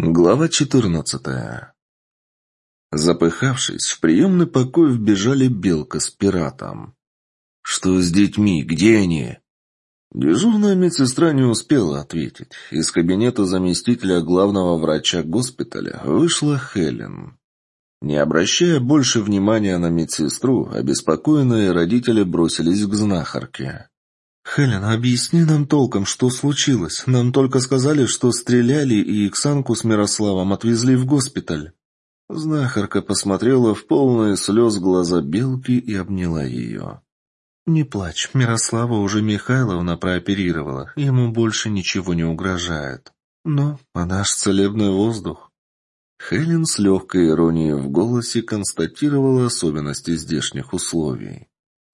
Глава четырнадцатая. Запыхавшись, в приемный покой вбежали Белка с пиратом. «Что с детьми? Где они?» Дежурная медсестра не успела ответить. Из кабинета заместителя главного врача госпиталя вышла Хелен. Не обращая больше внимания на медсестру, обеспокоенные родители бросились к знахарке. «Хелен, объясни нам толком, что случилось. Нам только сказали, что стреляли, и Иксанку с Мирославом отвезли в госпиталь». Знахарка посмотрела в полные слез глаза Белки и обняла ее. «Не плачь, Мирослава уже Михайловна прооперировала, ему больше ничего не угрожает. Но, а наш целебный воздух?» Хелен с легкой иронией в голосе констатировала особенности здешних условий.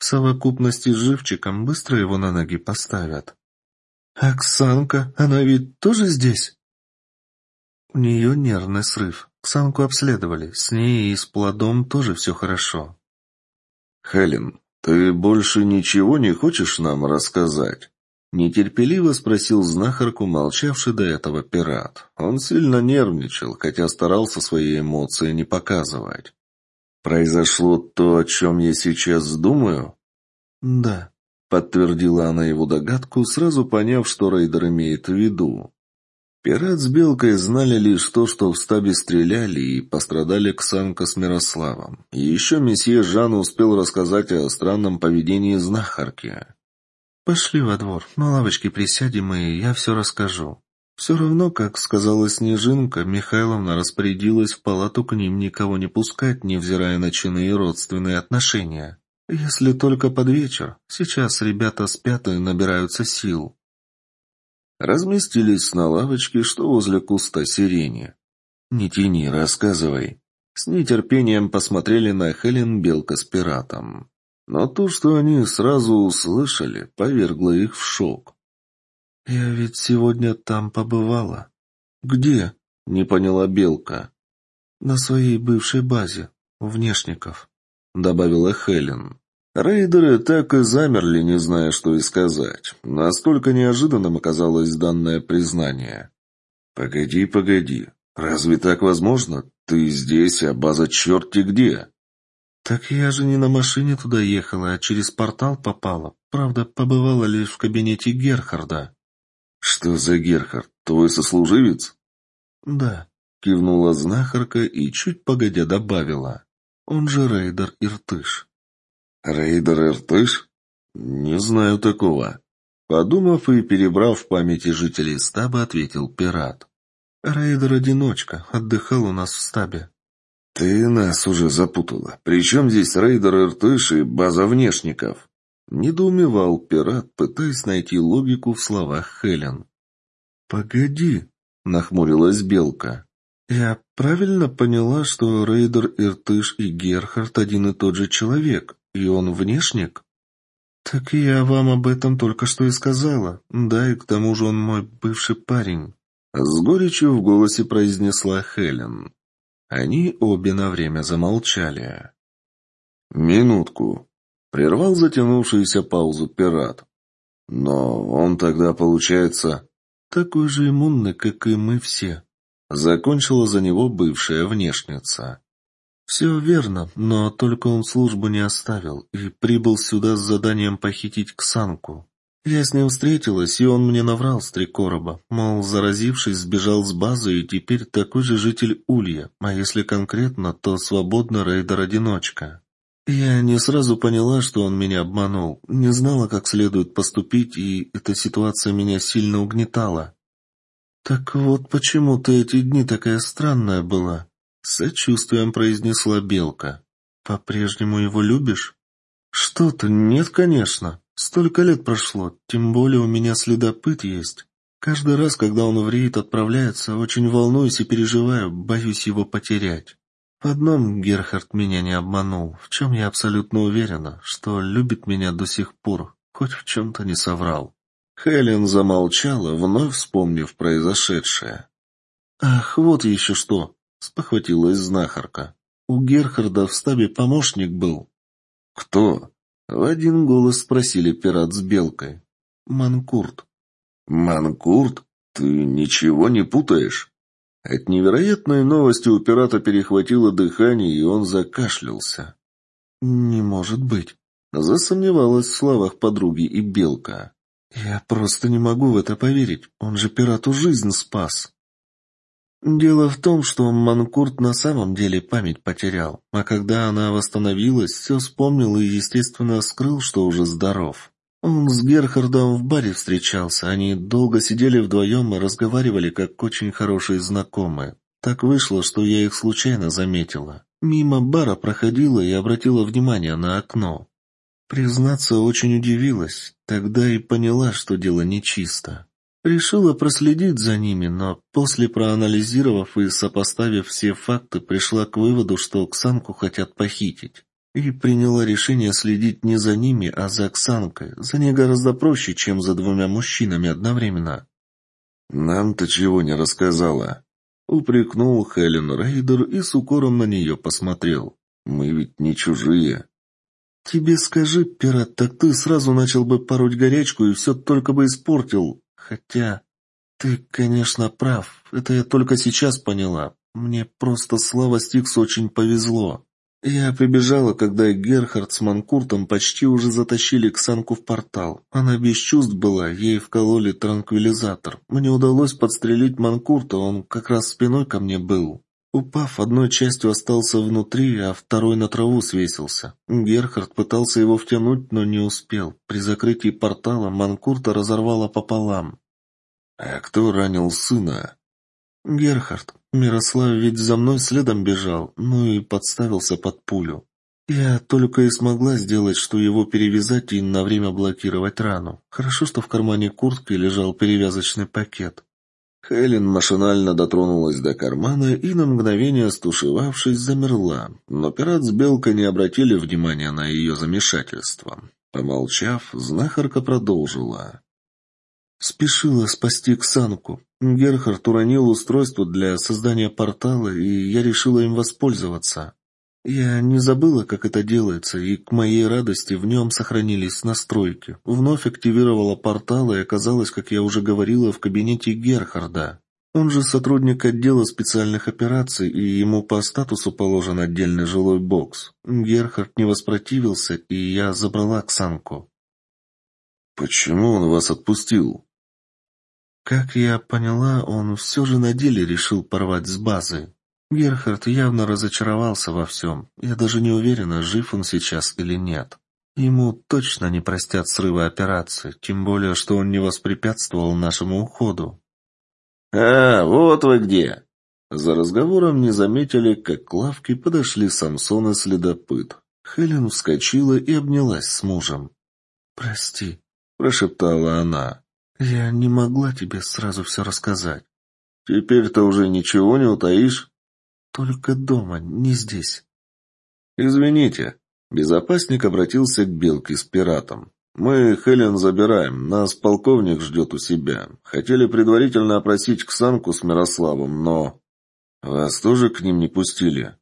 В совокупности с живчиком быстро его на ноги поставят. «Оксанка, она ведь тоже здесь?» У нее нервный срыв. Ксанку обследовали. С ней и с плодом тоже все хорошо. «Хелен, ты больше ничего не хочешь нам рассказать?» Нетерпеливо спросил знахарку, молчавший до этого пират. Он сильно нервничал, хотя старался свои эмоции не показывать. «Произошло то, о чем я сейчас думаю?» «Да», — подтвердила она его догадку, сразу поняв, что рейдер имеет в виду. Пират с Белкой знали лишь то, что в стабе стреляли и пострадали Ксанка с Мирославом. И еще месье Жан успел рассказать о странном поведении знахарки. «Пошли во двор, на лавочке присядем, и я все расскажу», все равно, как сказала Снежинка, Михайловна распорядилась в палату к ним никого не пускать, невзирая на чины и родственные отношения. Если только под вечер. Сейчас ребята спят и набираются сил. Разместились на лавочке, что возле куста сирени. «Не тяни, рассказывай». С нетерпением посмотрели на Хелен Белка с пиратом. Но то, что они сразу услышали, повергло их в шок. «Я ведь сегодня там побывала». «Где?» — не поняла Белка. «На своей бывшей базе, у Внешников», — добавила Хелен. Рейдеры так и замерли, не зная, что и сказать. Настолько неожиданным оказалось данное признание. «Погоди, погоди. Разве так возможно? Ты здесь, а база черти где?» «Так я же не на машине туда ехала, а через портал попала. Правда, побывала лишь в кабинете Герхарда». «Что за Герхард? Твой сослуживец?» «Да», — кивнула знахарка и чуть погодя добавила. «Он же рейдер Иртыш». «Рейдер Иртыш? Не знаю такого». Подумав и перебрав в памяти жителей стаба, ответил пират. «Рейдер-одиночка. Отдыхал у нас в стабе». «Ты нас уже запутала. Причем здесь рейдер Иртыш и база внешников?» Недоумевал пират, пытаясь найти логику в словах Хелен. «Погоди», — нахмурилась Белка. «Я правильно поняла, что Рейдер Иртыш и Герхард один и тот же человек, и он внешник?» «Так я вам об этом только что и сказала. Да, и к тому же он мой бывший парень». С горечью в голосе произнесла Хелен. Они обе на время замолчали. «Минутку», Прервал затянувшуюся паузу пират. Но он тогда, получается, такой же иммунный, как и мы все. Закончила за него бывшая внешница. Все верно, но только он службу не оставил и прибыл сюда с заданием похитить Ксанку. Я с ним встретилась, и он мне наврал с три короба. Мол, заразившись, сбежал с базы и теперь такой же житель Улья, а если конкретно, то свободный рейдер-одиночка. Я не сразу поняла, что он меня обманул, не знала, как следует поступить, и эта ситуация меня сильно угнетала. «Так вот почему ты эти дни такая странная была?» — сочувствием произнесла Белка. «По-прежнему его любишь?» «Что ты, нет, конечно. Столько лет прошло, тем более у меня следопыт есть. Каждый раз, когда он в рейд отправляется, очень волнуюсь и переживаю, боюсь его потерять». В одном Герхард меня не обманул, в чем я абсолютно уверена, что любит меня до сих пор, хоть в чем-то не соврал. Хелен замолчала, вновь вспомнив произошедшее. «Ах, вот еще что!» — спохватилась знахарка. «У Герхарда в стабе помощник был». «Кто?» — в один голос спросили пират с белкой. «Манкурт». «Манкурт? Ты ничего не путаешь?» От невероятной новости у пирата перехватило дыхание, и он закашлялся. «Не может быть», — засомневалась в словах подруги и Белка. «Я просто не могу в это поверить. Он же пирату жизнь спас». Дело в том, что Манкурт на самом деле память потерял, а когда она восстановилась, все вспомнил и, естественно, скрыл, что уже здоров. Он с Герхардом в баре встречался, они долго сидели вдвоем и разговаривали, как очень хорошие знакомые. Так вышло, что я их случайно заметила. Мимо бара проходила и обратила внимание на окно. Признаться, очень удивилась, тогда и поняла, что дело нечисто. Решила проследить за ними, но после проанализировав и сопоставив все факты, пришла к выводу, что Оксанку хотят похитить. И приняла решение следить не за ними, а за Оксанкой. За ней гораздо проще, чем за двумя мужчинами одновременно. «Нам-то чего не рассказала?» Упрекнул Хелен Рейдер и с укором на нее посмотрел. «Мы ведь не чужие». «Тебе скажи, пират, так ты сразу начал бы пороть горячку и все только бы испортил», Хотя... Ты, конечно, прав. Это я только сейчас поняла. Мне просто слава Стикс очень повезло. Я прибежала, когда Герхард с Манкуртом почти уже затащили Ксанку в портал. Она без чувств была, ей вкололи транквилизатор. Мне удалось подстрелить Манкурта, он как раз спиной ко мне был. Упав, одной частью остался внутри, а второй на траву свесился. Герхард пытался его втянуть, но не успел. При закрытии портала Манкурта разорвало пополам. «А кто ранил сына?» «Герхард. Мирослав ведь за мной следом бежал, ну и подставился под пулю. Я только и смогла сделать, что его перевязать и на время блокировать рану. Хорошо, что в кармане куртки лежал перевязочный пакет. Хелен машинально дотронулась до кармана и на мгновение стушевавшись замерла, но пират с Белкой не обратили внимания на ее замешательство. Помолчав, знахарка продолжила. Спешила спасти Ксанку. Герхард уронил устройство для создания портала, и я решила им воспользоваться. Я не забыла, как это делается, и к моей радости в нем сохранились настройки. Вновь активировала портал и оказалась, как я уже говорила, в кабинете Герхарда. Он же сотрудник отдела специальных операций, и ему по статусу положен отдельный жилой бокс. Герхард не воспротивился, и я забрала Ксанку. «Почему он вас отпустил?» Как я поняла, он все же на деле решил порвать с базой. Герхард явно разочаровался во всем. Я даже не уверена, жив он сейчас или нет. Ему точно не простят срыва операции, тем более, что он не воспрепятствовал нашему уходу. «А, вот вы где!» За разговором не заметили, как к лавке подошли Самсон и следопыт. Хелен вскочила и обнялась с мужем. «Прости», — прошептала она. «Я не могла тебе сразу все рассказать». «Теперь-то уже ничего не утаишь?» Только дома, не здесь. Извините. Безопасник обратился к Белке с пиратом. Мы Хелен забираем. Нас полковник ждет у себя. Хотели предварительно опросить Ксанку с Мирославом, но... Вас тоже к ним не пустили?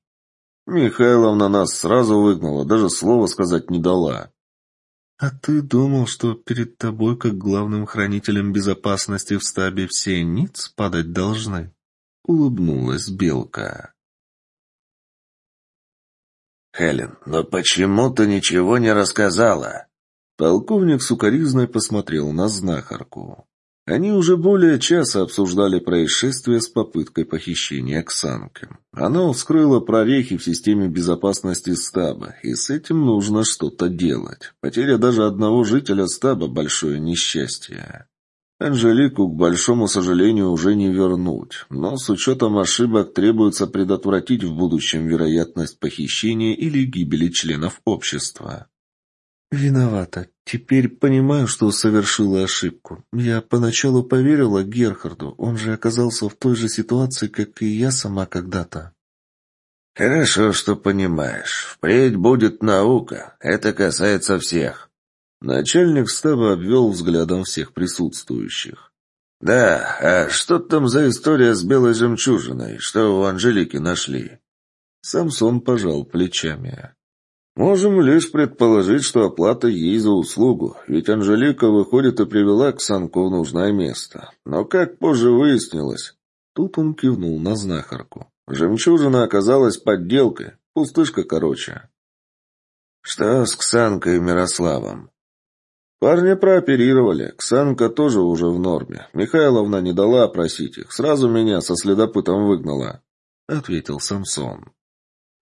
Михайловна нас сразу выгнала, даже слова сказать не дала. А ты думал, что перед тобой, как главным хранителем безопасности в стабе, все ниц падать должны? Улыбнулась Белка. Хелен, но почему ты ничего не рассказала? Полковник сукоризной посмотрел на знахарку. Они уже более часа обсуждали происшествие с попыткой похищения Оксанки. Она вскрыла прорехи в системе безопасности стаба, и с этим нужно что-то делать. Потеря даже одного жителя стаба – большое несчастье. Анжелику, к большому сожалению, уже не вернуть, но с учетом ошибок требуется предотвратить в будущем вероятность похищения или гибели членов общества. «Виновата. Теперь понимаю, что совершила ошибку. Я поначалу поверила Герхарду, он же оказался в той же ситуации, как и я сама когда-то». «Хорошо, что понимаешь. Впредь будет наука. Это касается всех». Начальник стаба обвел взглядом всех присутствующих. «Да, а что там за история с белой жемчужиной? Что у Анжелики нашли?» Самсон пожал плечами. «Можем лишь предположить, что оплата ей за услугу, ведь Анжелика, выходит, и привела Ксанку в нужное место. Но, как позже выяснилось, Тут он кивнул на знахарку. Жемчужина оказалась подделкой. Пустышка короче. Что с Ксанкой и Мирославом? Парня прооперировали. Ксанка тоже уже в норме. Михайловна не дала опросить их. Сразу меня со следопытом выгнала. Ответил Самсон.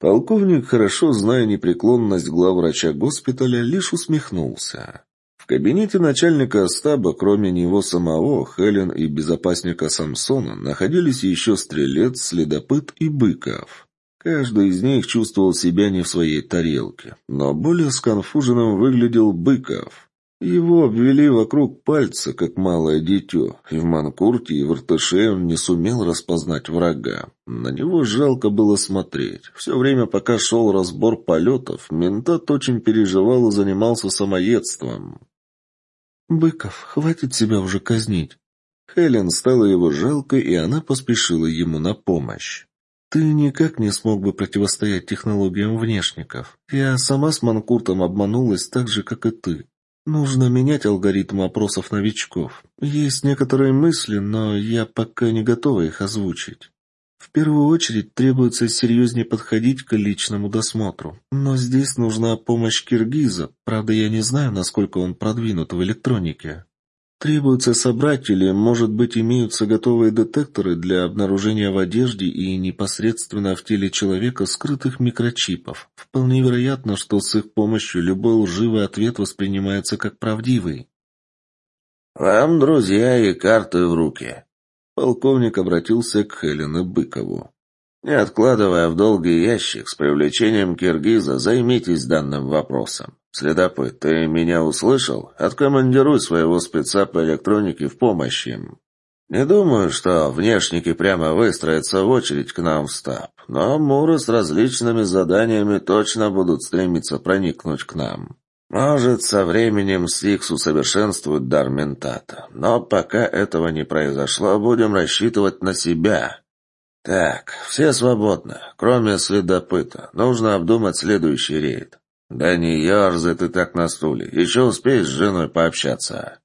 Полковник, хорошо зная непреклонность главврача госпиталя, лишь усмехнулся. В кабинете начальника стаба, кроме него самого, Хелен и безопасника Самсона, находились еще стрелец, следопыт и Быков. Каждый из них чувствовал себя не в своей тарелке, но более сконфуженным выглядел Быков. Его обвели вокруг пальца, как малое дитё, и в манкурте, и в ртыше он не сумел распознать врага. На него жалко было смотреть. Все время, пока шел разбор полетов, ментат очень переживал и занимался самоедством. «Быков, хватит себя уже казнить». Хелен стала его жалкой, и она поспешила ему на помощь. «Ты никак не смог бы противостоять технологиям внешников. Я сама с Манкуртом обманулась так же, как и ты. Нужно менять алгоритм опросов новичков. Есть некоторые мысли, но я пока не готова их озвучить. В первую очередь требуется серьезнее подходить к личному досмотру. Но здесь нужна помощь киргиза, правда я не знаю, насколько он продвинут в электронике. Требуется собрать или, может быть, имеются готовые детекторы для обнаружения в одежде и непосредственно в теле человека скрытых микрочипов. Вполне вероятно, что с их помощью любой лживый ответ воспринимается как правдивый. «Вам, друзья, и карты в руки». Полковник обратился к Хелене Быкову. Не откладывая в долгий ящик, с привлечением киргиза займитесь данным вопросом. Следопыт, ты меня услышал? Откомандируй своего спеца по электронике в помощь им. Не думаю, что внешники прямо выстроятся в очередь к нам в стаб, но муры с различными заданиями точно будут стремиться проникнуть к нам. Может, со временем Стикс усовершенствует дар ментата, но пока этого не произошло, будем рассчитывать на себя. «Так, все свободны, кроме следопыта. Нужно обдумать следующий рейд. Да не ерзай ты так на стуле. Еще успеешь с женой пообщаться».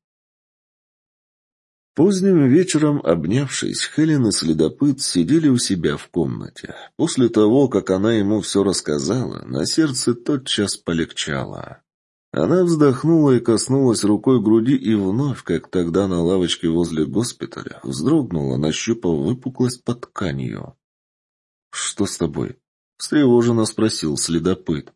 Поздним вечером, обнявшись, Хелен и следопыт сидели у себя в комнате. После того, как она ему все рассказала, на сердце тотчас полегчало. Она вздохнула и коснулась рукой груди и вновь, как тогда на лавочке возле госпиталя, вздрогнула, нащупав выпуклость под тканью. «Что с тобой?» — встревоженно спросил следопыт.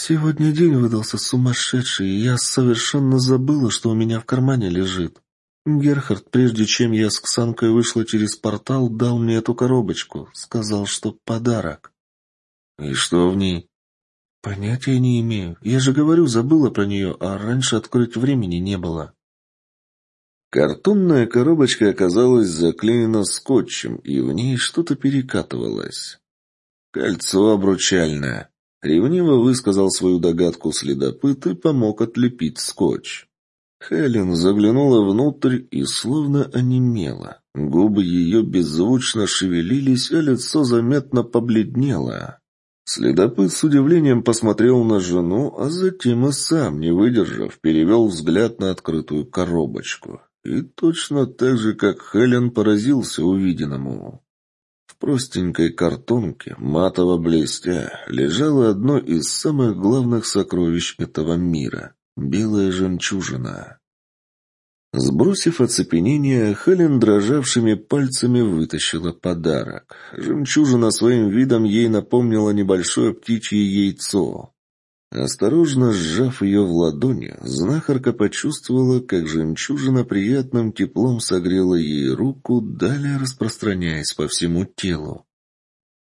«Сегодня день выдался сумасшедший, и я совершенно забыла, что у меня в кармане лежит. Герхард, прежде чем я с Ксанкой вышла через портал, дал мне эту коробочку, сказал, что подарок». «И что в ней?» «Понятия не имею. Я же говорю, забыла про нее, а раньше открыть времени не было». Картонная коробочка оказалась заклеена скотчем, и в ней что-то перекатывалось. «Кольцо обручальное», — ревниво высказал свою догадку следопыт и помог отлепить скотч. Хелен заглянула внутрь и словно онемела. Губы ее беззвучно шевелились, а лицо заметно побледнело. Следопыт с удивлением посмотрел на жену, а затем и сам, не выдержав, перевел взгляд на открытую коробочку. И точно так же, как Хелен поразился увиденному. Простенькой картонке, матово блестя, лежало одно из самых главных сокровищ этого мира — белая жемчужина. Сбросив оцепенение, Хелен дрожавшими пальцами вытащила подарок. Жемчужина своим видом ей напомнила небольшое птичье яйцо. Осторожно сжав ее в ладони, знахарка почувствовала, как жемчужина приятным теплом согрела ей руку, далее распространяясь по всему телу.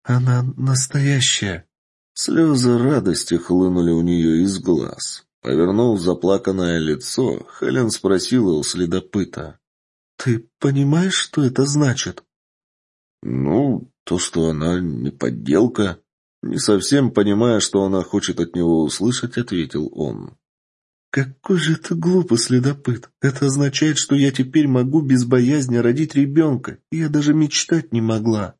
«Она настоящая!» Слезы радости хлынули у нее из глаз. Повернув заплаканное лицо, Хелен спросила у следопыта. «Ты понимаешь, что это значит?» «Ну, то, что она не подделка». Не совсем понимая, что она хочет от него услышать, ответил он. «Какой же это глупый следопыт! Это означает, что я теперь могу без боязни родить ребенка. Я даже мечтать не могла».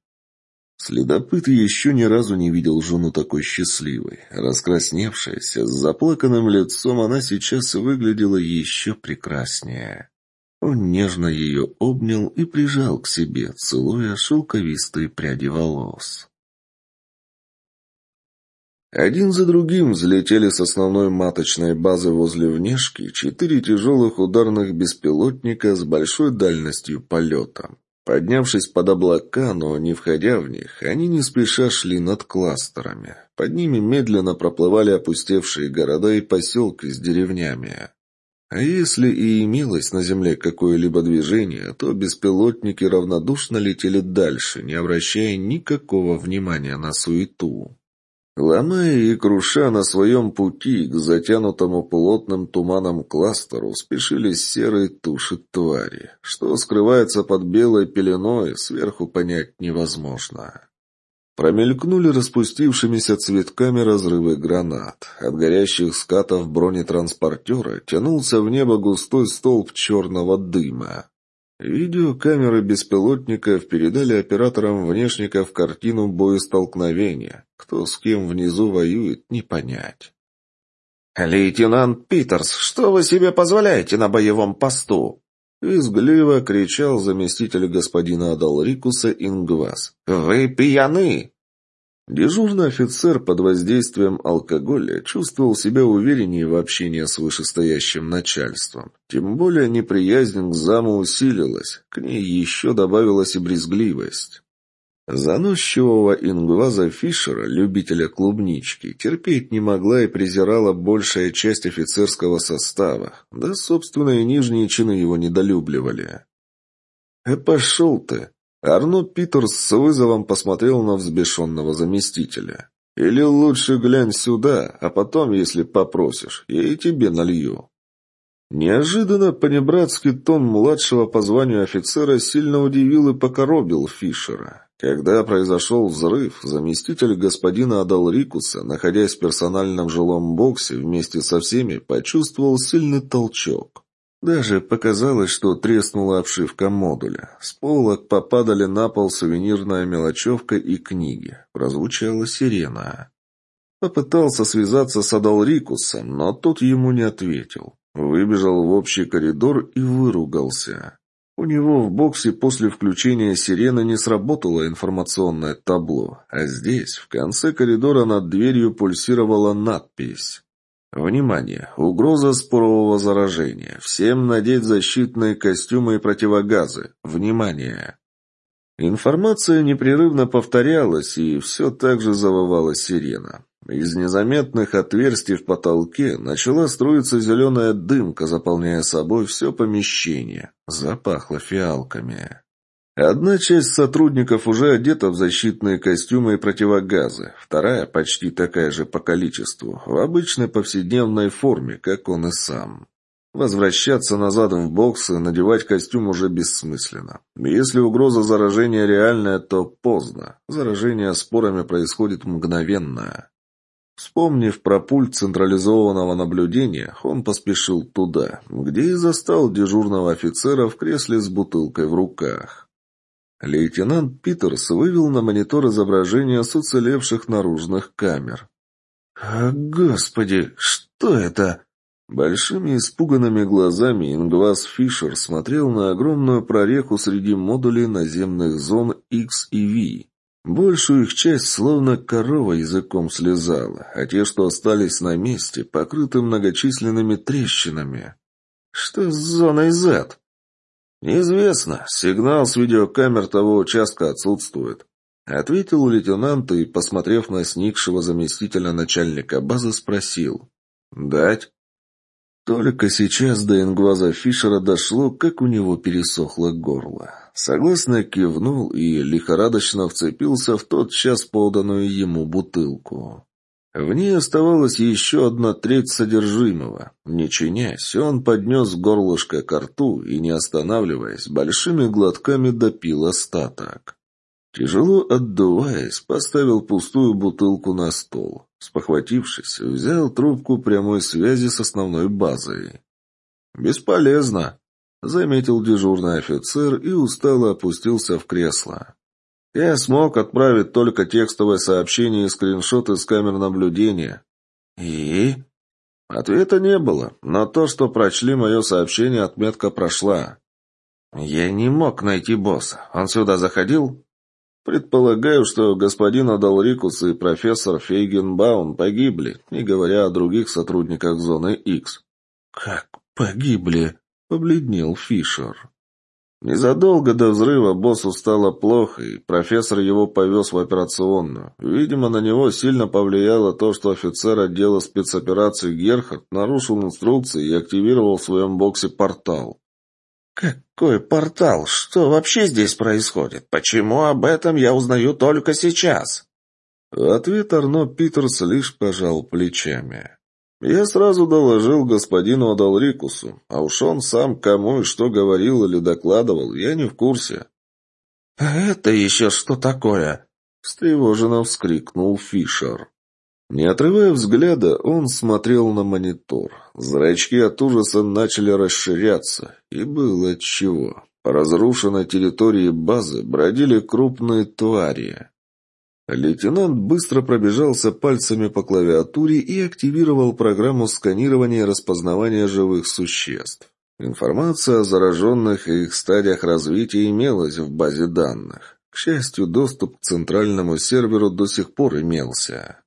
Следопыт еще ни разу не видел жену такой счастливой. Раскрасневшаяся, с заплаканным лицом, она сейчас выглядела еще прекраснее. Он нежно ее обнял и прижал к себе, целуя шелковистые пряди волос. Один за другим взлетели с основной маточной базы возле внешки четыре тяжелых ударных беспилотника с большой дальностью полета. Поднявшись под облака, но не входя в них, они не спеша шли над кластерами. Под ними медленно проплывали опустевшие города и поселки с деревнями. А если и имелось на Земле какое-либо движение, то беспилотники равнодушно летели дальше, не обращая никакого внимания на суету. Ломая и круша на своем пути к затянутому плотным туманом кластеру спешили серые туши твари. Что скрывается под белой пеленой, сверху понять невозможно. Промелькнули распустившимися цветками разрывы гранат. От горящих скатов бронетранспортера тянулся в небо густой столб черного дыма. Видеокамеры беспилотников передали операторам внешников картину боестолкновения. Кто с кем внизу воюет, не понять. «Лейтенант Питерс, что вы себе позволяете на боевом посту?» Визгливо кричал заместитель господина Адалрикуса Ингвас. «Вы пьяны!» Дежурный офицер под воздействием алкоголя чувствовал себя увереннее в общении с вышестоящим начальством. Тем более неприязнь к заму усилилась, к ней еще добавилась и брезгливость. Заносчивого ингваза Фишера, любителя клубнички, терпеть не могла и презирала большая часть офицерского состава, да, собственно, и нижние чины его недолюбливали. «Э, пошел ты!» Арно Питерс с вызовом посмотрел на взбешенного заместителя. «Или лучше глянь сюда, а потом, если попросишь, я и тебе налью». Неожиданно понебратский тон младшего по званию офицера сильно удивил и покоробил Фишера. Когда произошел взрыв, заместитель господина Адалрикуса, находясь в персональном жилом боксе вместе со всеми, почувствовал сильный толчок. Даже показалось, что треснула обшивка модуля. С полок попадали на пол сувенирная мелочевка и книги. Прозвучала сирена. Попытался связаться с Адалрикусом, но тот ему не ответил. Выбежал в общий коридор и выругался. У него в боксе после включения сирены не сработало информационное табло, а здесь, в конце коридора над дверью пульсировала надпись Внимание! Угроза спорового заражения. Всем надеть защитные костюмы и противогазы. Внимание! Информация непрерывно повторялась, и все так же завывала сирена. Из незаметных отверстий в потолке начала струиться зеленая дымка, заполняя собой все помещение. Запахло фиалками. Одна часть сотрудников уже одета в защитные костюмы и противогазы, вторая, почти такая же по количеству, в обычной повседневной форме, как он и сам. Возвращаться назад в бокс и надевать костюм уже бессмысленно. Если угроза заражения реальная, то поздно. Заражение спорами происходит мгновенно. Вспомнив про пульт централизованного наблюдения, он поспешил туда, где и застал дежурного офицера в кресле с бутылкой в руках. Лейтенант Питерс вывел на монитор изображение с уцелевших наружных камер. «А, «Господи, что это?» Большими испуганными глазами Ингвас Фишер смотрел на огромную прореху среди модулей наземных зон X и V. Большую их часть словно корова языком слезала, а те, что остались на месте, покрыты многочисленными трещинами. «Что с зоной Z?» «Неизвестно. Сигнал с видеокамер того участка отсутствует», — ответил лейтенант и, посмотрев на сникшего заместителя начальника базы, спросил. «Дать?» Только сейчас до ингваза Фишера дошло, как у него пересохло горло. Согласно кивнул и лихорадочно вцепился в тот час поданную ему бутылку. В ней оставалась еще одна треть содержимого. Не чинясь, он поднес горлышко к рту и, не останавливаясь, большими глотками допил остаток. Тяжело отдуваясь, поставил пустую бутылку на стол. Спохватившись, взял трубку прямой связи с основной базой. «Бесполезно», — заметил дежурный офицер и устало опустился в кресло. Я смог отправить только текстовое сообщение и скриншоты с камер наблюдения. И? Ответа не было. На то, что прочли мое сообщение, отметка прошла. «Я не мог найти босса. Он сюда заходил?» «Предполагаю, что господин Адалрикус и профессор Фейгенбаун погибли, не говоря о других сотрудниках Зоны X». «Как погибли?» — побледнел Фишер. Незадолго до взрыва боссу стало плохо, и профессор его повез в операционную. Видимо, на него сильно повлияло то, что офицер отдела спецопераций Герхард нарушил инструкции и активировал в своем боксе портал. «Какой портал? Что вообще здесь происходит? Почему об этом я узнаю только сейчас?» В ответ Арно Питерс лишь пожал плечами. Я сразу доложил господину Адалрикусу, а уж он сам кому и что говорил или докладывал, я не в курсе. «Это еще что такое?» — встревоженно вскрикнул Фишер. Не отрывая взгляда, он смотрел на монитор. Зрачки от ужаса начали расширяться, и было отчего. По разрушенной территории базы бродили крупные твари. Лейтенант быстро пробежался пальцами по клавиатуре и активировал программу сканирования и распознавания живых существ. Информация о зараженных и их стадиях развития имелась в базе данных. К счастью, доступ к центральному серверу до сих пор имелся.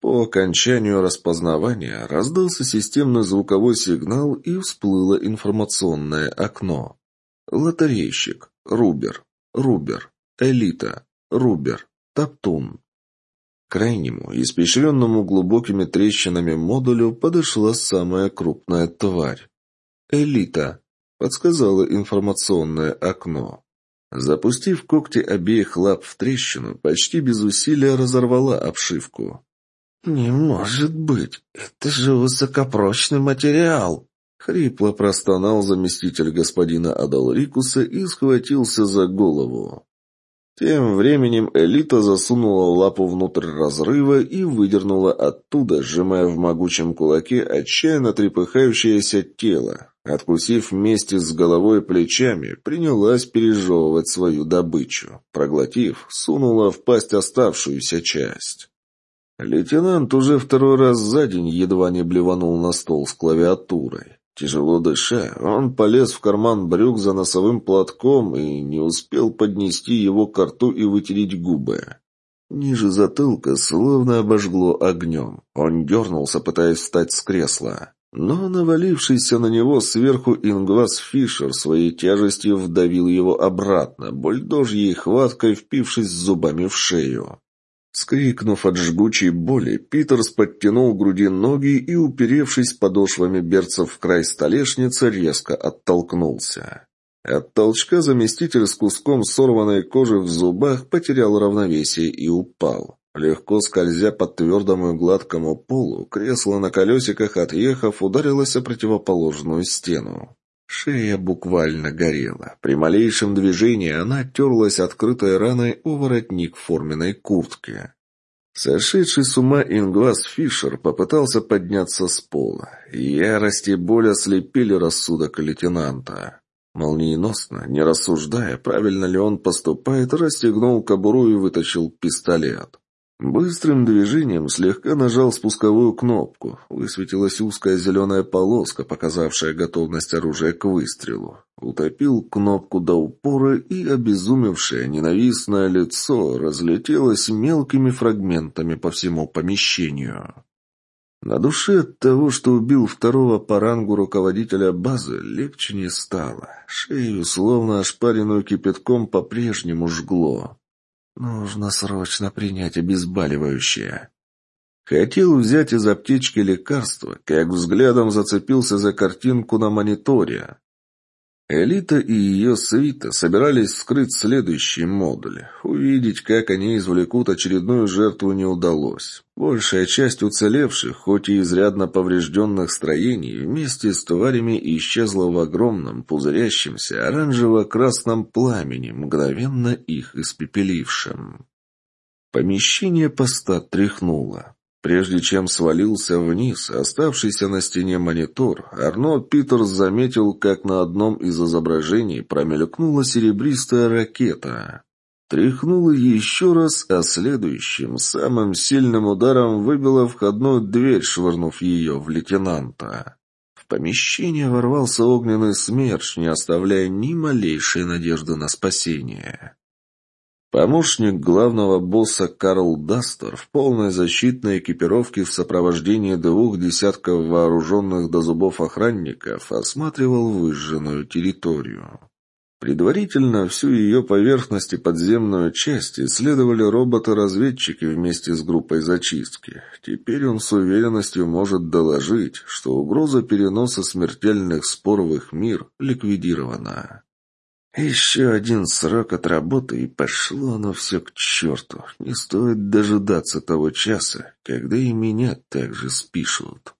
По окончанию распознавания раздался системный звуковой сигнал и всплыло информационное окно. Лотерейщик. Рубер. Рубер. Элита. Рубер. Таптун. К крайнему, испещренному глубокими трещинами модулю подошла самая крупная тварь. «Элита», — подсказало информационное окно. Запустив когти обеих лап в трещину, почти без усилия разорвала обшивку. «Не может быть! Это же высокопрочный материал!» Хрипло простонал заместитель господина Адалрикуса и схватился за голову. Тем временем элита засунула лапу внутрь разрыва и выдернула оттуда, сжимая в могучем кулаке отчаянно трепыхающееся тело. Откусив вместе с головой и плечами, принялась пережевывать свою добычу. Проглотив, сунула в пасть оставшуюся часть. Лейтенант уже второй раз за день едва не блеванул на стол с клавиатурой. Тяжело дыша, он полез в карман брюк за носовым платком и не успел поднести его к рту и вытереть губы. Ниже затылка словно обожгло огнем. Он дернулся, пытаясь встать с кресла. Но навалившийся на него сверху Ингвас Фишер своей тяжестью вдавил его обратно, бульдожьей хваткой впившись зубами в шею. Скрикнув от жгучей боли, Питерс подтянул груди ноги и, уперевшись подошвами берцев в край столешницы, резко оттолкнулся. От толчка заместитель с куском сорванной кожи в зубах потерял равновесие и упал. Легко скользя по твердому и гладкому полу, кресло на колесиках, отъехав, ударилось о противоположную стену. Шея буквально горела. При малейшем движении она терлась открытой раной у воротник форменной куртки. Сошедший с ума Ингвас Фишер попытался подняться с пола. Ярость и боль ослепили рассудок лейтенанта. Молниеносно, не рассуждая, правильно ли он поступает, расстегнул кобуру и вытащил пистолет. Быстрым движением слегка нажал спусковую кнопку. Высветилась узкая зеленая полоска, показавшая готовность оружия к выстрелу. Утопил кнопку до упора, и обезумевшее ненавистное лицо разлетелось мелкими фрагментами по всему помещению. На душе от того, что убил второго по рангу руководителя базы, легче не стало. Шею, словно ошпаренную кипятком, по-прежнему жгло. Нужно срочно принять обезболивающее. Хотел взять из аптечки лекарства, как взглядом зацепился за картинку на мониторе. Элита и ее свита собирались вскрыть следующий модуль. Увидеть, как они извлекут очередную жертву, не удалось. Большая часть уцелевших, хоть и изрядно поврежденных строений, вместе с тварями исчезла в огромном, пузырящемся, оранжево-красном пламени, мгновенно их испепелившем. Помещение поста тряхнуло. Прежде чем свалился вниз, оставшийся на стене монитор, Арно Питерс заметил, как на одном из изображений промелькнула серебристая ракета. Тряхнула еще раз, а следующим, самым сильным ударом выбила входную дверь, швырнув ее в лейтенанта помещение ворвался огненный смерч, не оставляя ни малейшей надежды на спасение. Помощник главного босса Карл Дастер в полной защитной экипировке в сопровождении двух десятков вооруженных до зубов охранников осматривал выжженную территорию. Предварительно всю ее поверхность и подземную часть исследовали роботы-разведчики вместе с группой зачистки. Теперь он с уверенностью может доложить, что угроза переноса смертельных спор в их мир ликвидирована. Еще один срок от работы, и пошло оно все к черту. Не стоит дожидаться того часа, когда и меня также спишут.